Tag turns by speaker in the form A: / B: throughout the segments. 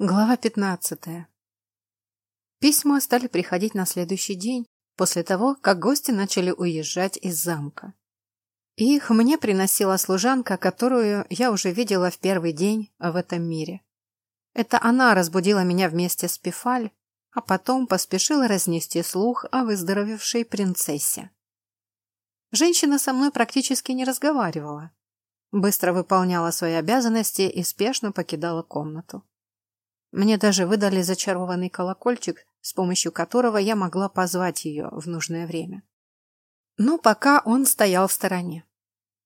A: Глава пятнадцатая. Письма стали приходить на следующий день, после того, как гости начали уезжать из замка. их мне приносила служанка, которую я уже видела в первый день в этом мире. Это она разбудила меня вместе с Пифаль, а потом поспешила разнести слух о выздоровевшей принцессе. Женщина со мной практически не разговаривала. Быстро выполняла свои обязанности и спешно покидала комнату. Мне даже выдали зачарованный колокольчик, с помощью которого я могла позвать ее в нужное время. Но пока он стоял в стороне.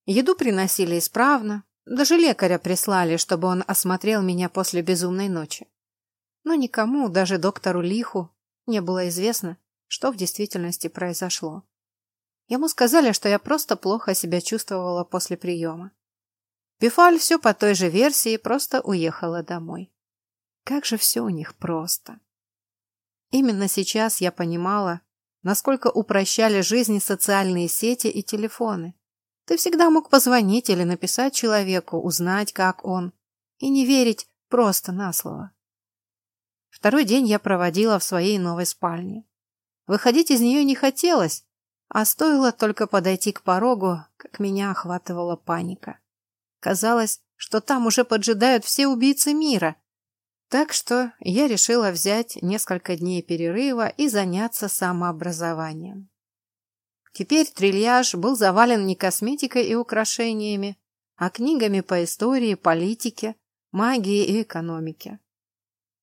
A: Еду приносили исправно, даже лекаря прислали, чтобы он осмотрел меня после безумной ночи. Но никому, даже доктору Лиху, не было известно, что в действительности произошло. Ему сказали, что я просто плохо себя чувствовала после приема. Пифаль все по той же версии просто уехала домой. Как же все у них просто. Именно сейчас я понимала, насколько упрощали жизнь социальные сети и телефоны. Ты всегда мог позвонить или написать человеку, узнать, как он, и не верить просто на слово. Второй день я проводила в своей новой спальне. Выходить из нее не хотелось, а стоило только подойти к порогу, как меня охватывала паника. Казалось, что там уже поджидают все убийцы мира, так что я решила взять несколько дней перерыва и заняться самообразованием. Теперь трильяж был завален не косметикой и украшениями, а книгами по истории, политике, магии и экономике.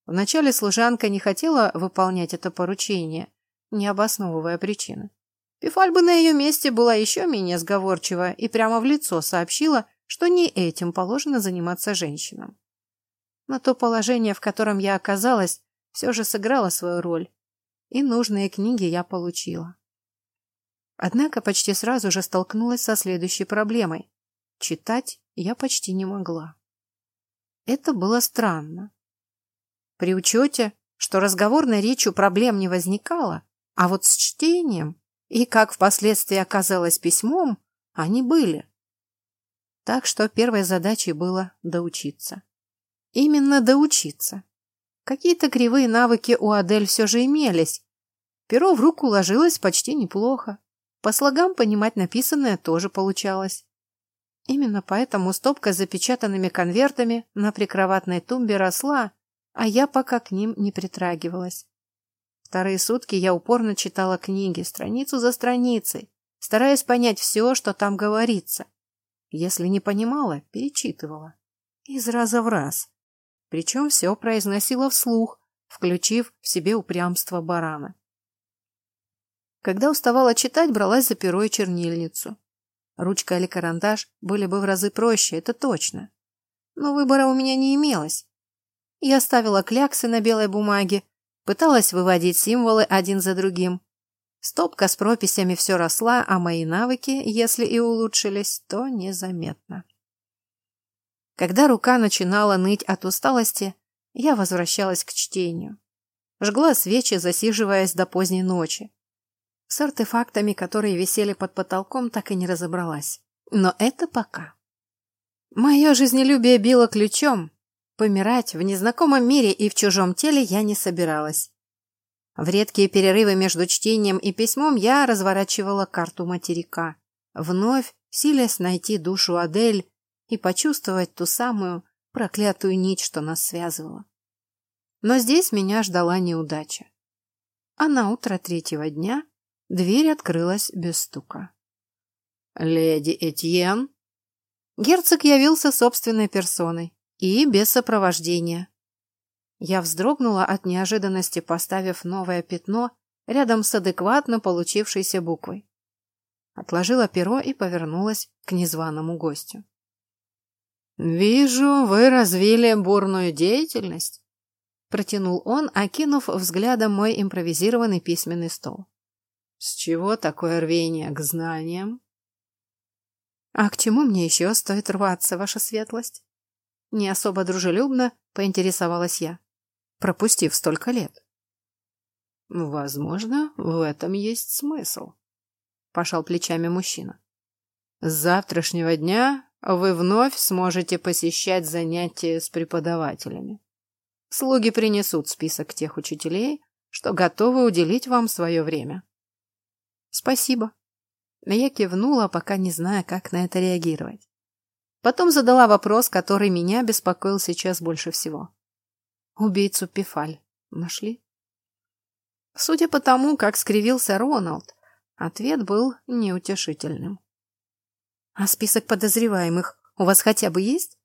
A: Вначале служанка не хотела выполнять это поручение, не обосновывая причины. Пифаль бы на ее месте была еще менее сговорчива и прямо в лицо сообщила, что не этим положено заниматься женщинам но то положение, в котором я оказалась, все же сыграло свою роль, и нужные книги я получила. Однако почти сразу же столкнулась со следующей проблемой. Читать я почти не могла. Это было странно. При учете, что разговорной речью проблем не возникало, а вот с чтением и, как впоследствии оказалось письмом, они были. Так что первой задачей было доучиться. Именно доучиться. Какие-то кривые навыки у Адель все же имелись. Перо в руку ложилось почти неплохо. По слогам понимать написанное тоже получалось. Именно поэтому стопка с запечатанными конвертами на прикроватной тумбе росла, а я пока к ним не притрагивалась. Вторые сутки я упорно читала книги, страницу за страницей, стараясь понять все, что там говорится. Если не понимала, перечитывала. Из раза в раз. Причем все произносила вслух, включив в себе упрямство барана. Когда уставала читать, бралась за перо и чернильницу. Ручка или карандаш были бы в разы проще, это точно. Но выбора у меня не имелось. Я ставила кляксы на белой бумаге, пыталась выводить символы один за другим. Стопка с прописями все росла, а мои навыки, если и улучшились, то незаметно. Когда рука начинала ныть от усталости, я возвращалась к чтению. Жгла свечи, засиживаясь до поздней ночи. С артефактами, которые висели под потолком, так и не разобралась. Но это пока. Мое жизнелюбие било ключом. Помирать в незнакомом мире и в чужом теле я не собиралась. В редкие перерывы между чтением и письмом я разворачивала карту материка. Вновь, силясь найти душу Адель, и почувствовать ту самую проклятую нить, что нас связывала. Но здесь меня ждала неудача. А на утро третьего дня дверь открылась без стука. «Леди Этьен?» Герцог явился собственной персоной и без сопровождения. Я вздрогнула от неожиданности, поставив новое пятно рядом с адекватно получившейся буквой. Отложила перо и повернулась к незваному гостю. «Вижу, вы развили бурную деятельность», — протянул он, окинув взглядом мой импровизированный письменный стол. «С чего такое рвение к знаниям?» «А к чему мне еще стоит рваться, ваша светлость?» Не особо дружелюбно поинтересовалась я, пропустив столько лет. «Возможно, в этом есть смысл», — пожал плечами мужчина. «С завтрашнего дня вы вновь сможете посещать занятия с преподавателями. Слуги принесут список тех учителей, что готовы уделить вам свое время. Спасибо. Я кивнула, пока не зная, как на это реагировать. Потом задала вопрос, который меня беспокоил сейчас больше всего. Убийцу Пифаль нашли? Судя по тому, как скривился Роналд, ответ был неутешительным. А список подозреваемых у вас хотя бы есть?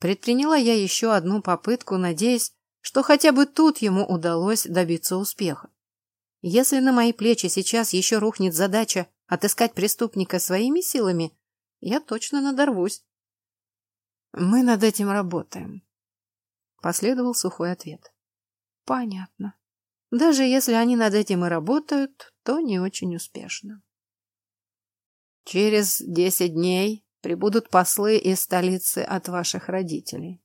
A: Предприняла я еще одну попытку, надеясь, что хотя бы тут ему удалось добиться успеха. Если на мои плечи сейчас еще рухнет задача отыскать преступника своими силами, я точно надорвусь. Мы над этим работаем. Последовал сухой ответ. Понятно. Даже если они над этим и работают, то не очень успешно. Через десять дней прибудут послы из столицы от ваших родителей.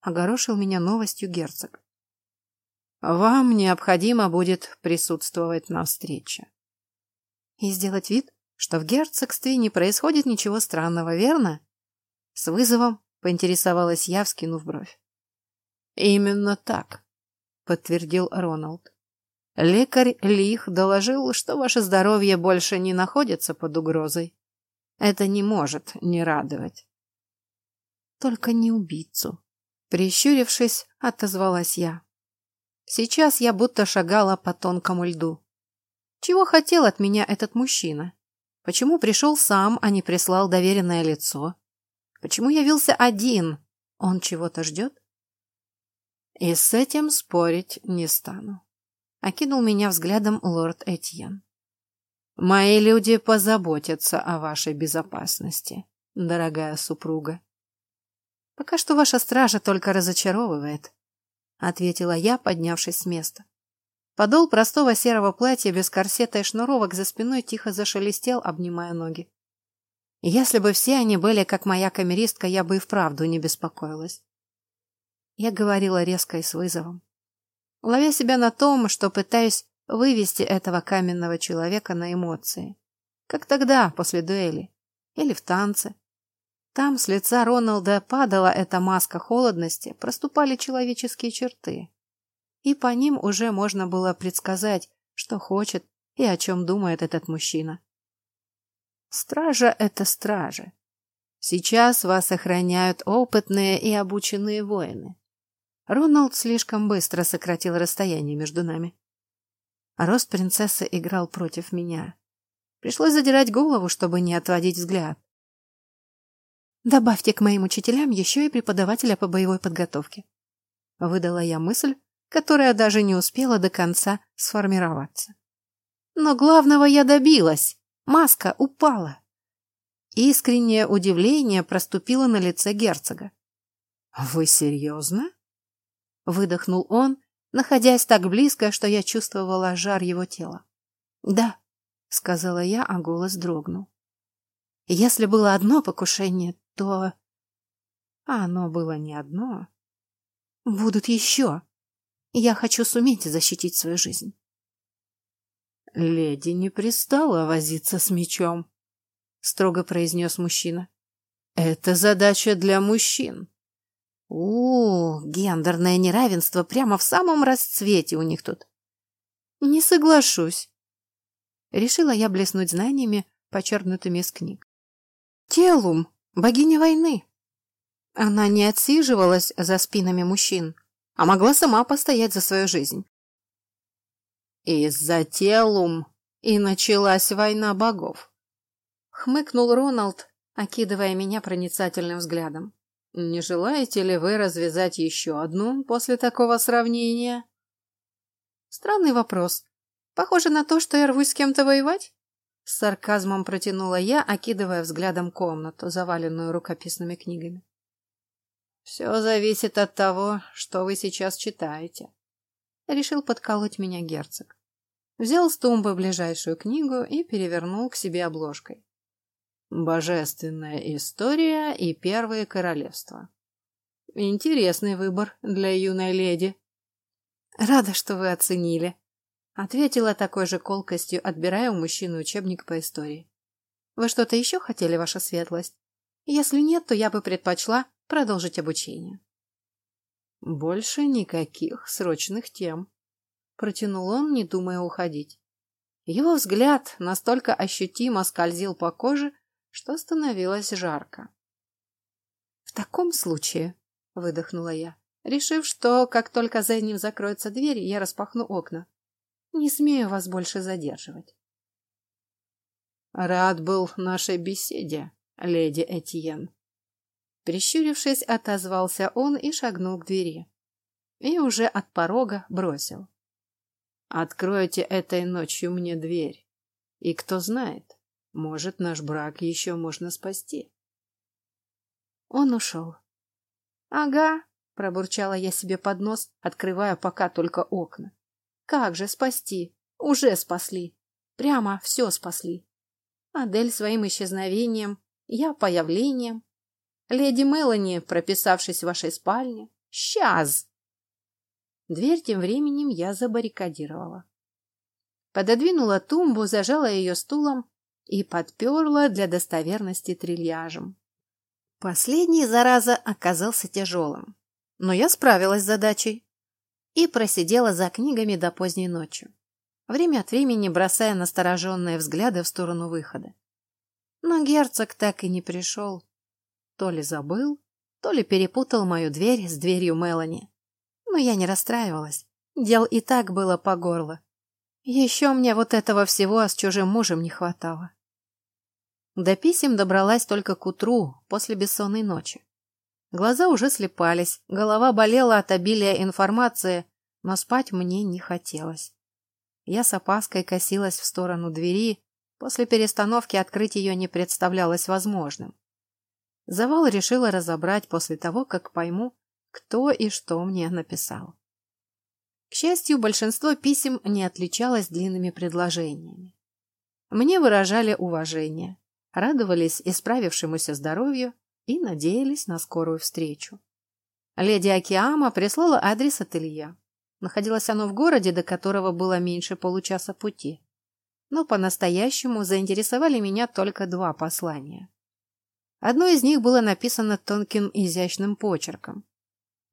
A: Огорошил меня новостью герцог. Вам необходимо будет присутствовать на встрече. И сделать вид, что в герцогстве не происходит ничего странного, верно? С вызовом поинтересовалась я, вскинув бровь. Именно так, подтвердил Роналд. Лекарь Лих доложил, что ваше здоровье больше не находится под угрозой. Это не может не радовать. Только не убийцу. Прищурившись, отозвалась я. Сейчас я будто шагала по тонкому льду. Чего хотел от меня этот мужчина? Почему пришел сам, а не прислал доверенное лицо? Почему явился один? Он чего-то ждет? И с этим спорить не стану. Окинул меня взглядом лорд Этьен. Мои люди позаботятся о вашей безопасности, дорогая супруга. Пока что ваша стража только разочаровывает, ответила я, поднявшись с места. Подол простого серого платья без корсета и шнуровок за спиной тихо зашелестел, обнимая ноги. Если бы все они были как моя камеристка, я бы и вправду не беспокоилась. Я говорила резко и с вызовом, ловя себя на том, что пытаюсь вывести этого каменного человека на эмоции. Как тогда, после дуэли. Или в танце. Там с лица Роналда падала эта маска холодности, проступали человеческие черты. И по ним уже можно было предсказать, что хочет и о чем думает этот мужчина. Стража — это стражи. Сейчас вас охраняют опытные и обученные воины. Роналд слишком быстро сократил расстояние между нами а рост принцессы играл против меня. Пришлось задирать голову, чтобы не отводить взгляд. Добавьте к моим учителям еще и преподавателя по боевой подготовке. Выдала я мысль, которая даже не успела до конца сформироваться. Но главного я добилась. Маска упала. Искреннее удивление проступило на лице герцога. «Вы серьезно?» Выдохнул он находясь так близко, что я чувствовала жар его тела. «Да», — сказала я, а голос дрогнул. «Если было одно покушение, то...» А оно было не одно. «Будут еще. Я хочу суметь защитить свою жизнь». «Леди не пристала возиться с мечом», — строго произнес мужчина. «Это задача для мужчин. У, гендерное неравенство прямо в самом расцвете у них тут. Не соглашусь. Решила я блеснуть знаниями, почерпнутыми из книг. Телум, богиня войны. Она не отсиживалась за спинами мужчин, а могла сама постоять за свою жизнь. Из-за Телум и началась война богов. Хмыкнул Роналд, окидывая меня проницательным взглядом. Не желаете ли вы развязать еще одну после такого сравнения? Странный вопрос. Похоже на то, что я рвусь с кем-то воевать? С сарказмом протянула я, окидывая взглядом комнату, заваленную рукописными книгами. Все зависит от того, что вы сейчас читаете. Решил подколоть меня герцог. Взял с тумбы ближайшую книгу и перевернул к себе обложкой. Божественная история и Первое королевство. Интересный выбор для юной леди. Рада, что вы оценили. Ответила такой же колкостью, отбирая у мужчины учебник по истории. Вы что-то еще хотели, ваша светлость? Если нет, то я бы предпочла продолжить обучение. Больше никаких срочных тем. Протянул он, не думая уходить. Его взгляд настолько ощутимо скользил по коже, что становилось жарко. «В таком случае», — выдохнула я, решив, что как только за ним закроется дверь, я распахну окна. «Не смею вас больше задерживать». «Рад был нашей беседе, леди Этьен». Прищурившись, отозвался он и шагнул к двери. И уже от порога бросил. «Откройте этой ночью мне дверь. И кто знает, может, наш брак еще можно спасти». Он ушел. «Ага», — пробурчала я себе под нос, открывая пока только окна. «Как же спасти? Уже спасли. Прямо все спасли. Адель своим исчезновением, я появлением, леди Мелани, прописавшись в вашей спальне. Сейчас!» Дверь тем временем я забаррикадировала. Пододвинула тумбу, зажала ее стулом и подперла для достоверности трильяжем. Последний, зараза, оказался тяжелым. Но я справилась с задачей и просидела за книгами до поздней ночи время от времени бросая настороженные взгляды в сторону выхода. Но герцог так и не пришел. То ли забыл, то ли перепутал мою дверь с дверью Мелани. Но я не расстраивалась. Дел и так было по горло. Еще мне вот этого всего с чужим мужем не хватало. До писем добралась только к утру, после бессонной ночи. Глаза уже слепались, голова болела от обилия информации, но спать мне не хотелось. Я с опаской косилась в сторону двери. После перестановки открыть ее не представлялось возможным. Завал решила разобрать после того, как пойму, кто и что мне написал. К счастью, большинство писем не отличалось длинными предложениями. Мне выражали уважение, радовались исправившемуся здоровью и надеялись на скорую встречу. Леди Акиама прислала адрес ателье. Находилось оно в городе, до которого было меньше получаса пути. Но по-настоящему заинтересовали меня только два послания. Одно из них было написано тонким изящным почерком.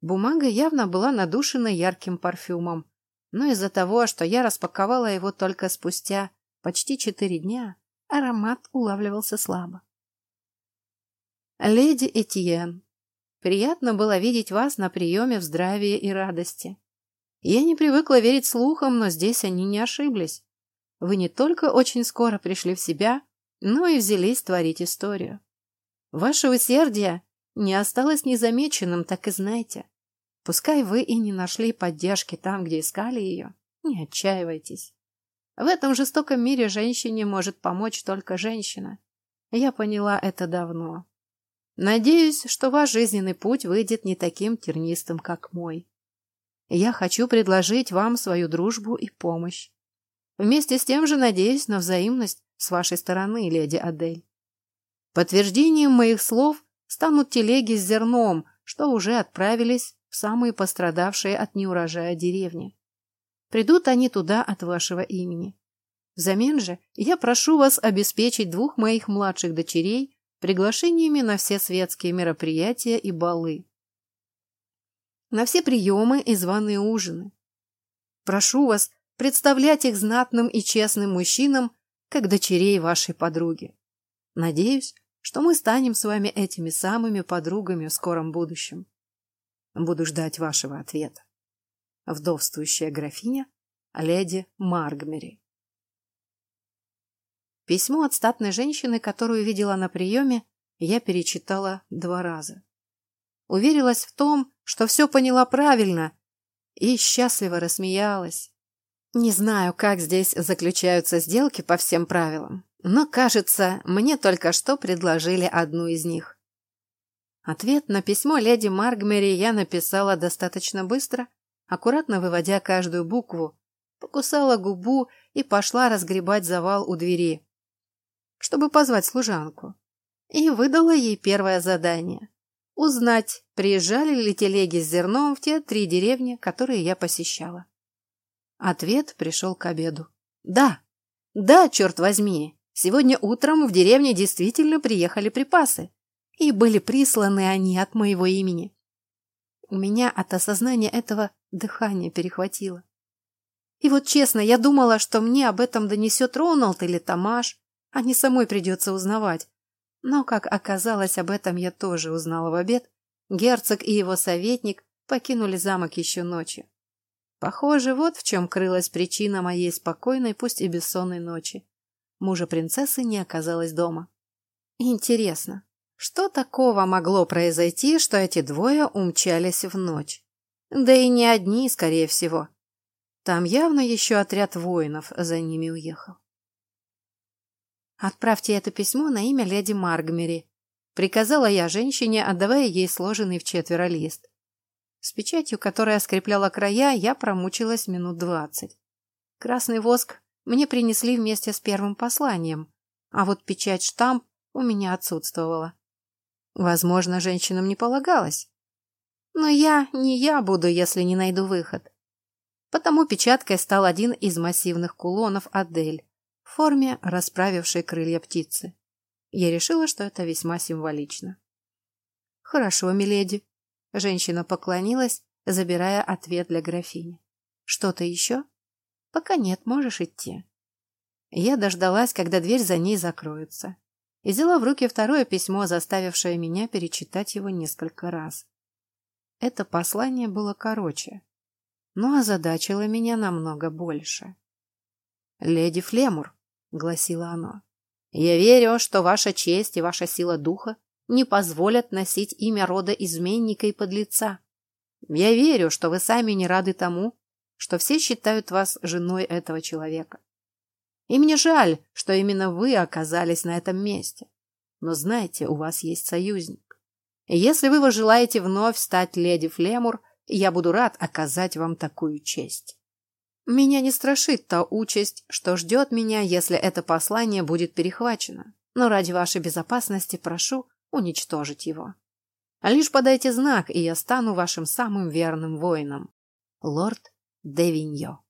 A: Бумага явно была надушена ярким парфюмом, но из-за того, что я распаковала его только спустя почти четыре дня, аромат улавливался слабо. «Леди Этьен, приятно было видеть вас на приеме в здравии и радости. Я не привыкла верить слухам, но здесь они не ошиблись. Вы не только очень скоро пришли в себя, но и взялись творить историю. Ваше усердие не осталось незамеченным, так и знайте. Пускай вы и не нашли поддержки там, где искали ее, не отчаивайтесь. В этом жестоком мире женщине может помочь только женщина. Я поняла это давно. Надеюсь, что ваш жизненный путь выйдет не таким тернистым, как мой. Я хочу предложить вам свою дружбу и помощь. Вместе с тем же надеюсь на взаимность с вашей стороны, леди Адель. Подтверждением моих слов станут телеги с зерном, что уже отправились в самые пострадавшие от неурожая деревни. Придут они туда от вашего имени. Взамен же я прошу вас обеспечить двух моих младших дочерей приглашениями на все светские мероприятия и балы на все приемы и званые ужины. Прошу вас представлять их знатным и честным мужчинам, как дочерей вашей подруги. Надеюсь, что мы станем с вами этими самыми подругами в скором будущем. Буду ждать вашего ответа. Вдовствующая графиня, леди Маргмери. Письмо от статной женщины, которую видела на приеме, я перечитала два раза. Уверилась в том, что все поняла правильно и счастливо рассмеялась. Не знаю, как здесь заключаются сделки по всем правилам, но, кажется, мне только что предложили одну из них. Ответ на письмо леди Маргмери я написала достаточно быстро, аккуратно выводя каждую букву, покусала губу и пошла разгребать завал у двери, чтобы позвать служанку, и выдала ей первое задание узнать, приезжали ли телеги с зерном в те три деревни, которые я посещала. Ответ пришел к обеду. Да, да, черт возьми, сегодня утром в деревне действительно приехали припасы, и были присланы они от моего имени. У меня от осознания этого дыхание перехватило. И вот честно, я думала, что мне об этом донесет Роналд или Тамаш, а не самой придется узнавать. Но, как оказалось, об этом я тоже узнала в обед. Герцог и его советник покинули замок еще ночью. Похоже, вот в чем крылась причина моей спокойной, пусть и бессонной ночи. Мужа принцессы не оказалось дома. Интересно, что такого могло произойти, что эти двое умчались в ночь? Да и не одни, скорее всего. Там явно еще отряд воинов за ними уехал. «Отправьте это письмо на имя леди Маргмери», — приказала я женщине, отдавая ей сложенный в четверо лист. С печатью, которая скрепляла края, я промучилась минут двадцать. Красный воск мне принесли вместе с первым посланием, а вот печать-штамп у меня отсутствовала. Возможно, женщинам не полагалось. Но я не я буду, если не найду выход. Потому печаткой стал один из массивных кулонов Адель в форме расправившей крылья птицы. Я решила, что это весьма символично. «Хорошо, миледи». Женщина поклонилась, забирая ответ для графини. «Что-то еще?» «Пока нет, можешь идти». Я дождалась, когда дверь за ней закроется, и взяла в руки второе письмо, заставившее меня перечитать его несколько раз. Это послание было короче, но озадачило меня намного больше. «Леди Флемур, — гласило оно. «Я верю, что ваша честь и ваша сила духа не позволят носить имя рода изменника и подлеца. Я верю, что вы сами не рады тому, что все считают вас женой этого человека. И мне жаль, что именно вы оказались на этом месте. Но знайте, у вас есть союзник. Если вы желаете вновь стать леди Флемур, я буду рад оказать вам такую честь. Меня не страшит та участь, что ждет меня, если это послание будет перехвачено. Но ради вашей безопасности прошу уничтожить его. Лишь подайте знак, и я стану вашим самым верным воином. Лорд Девиньо.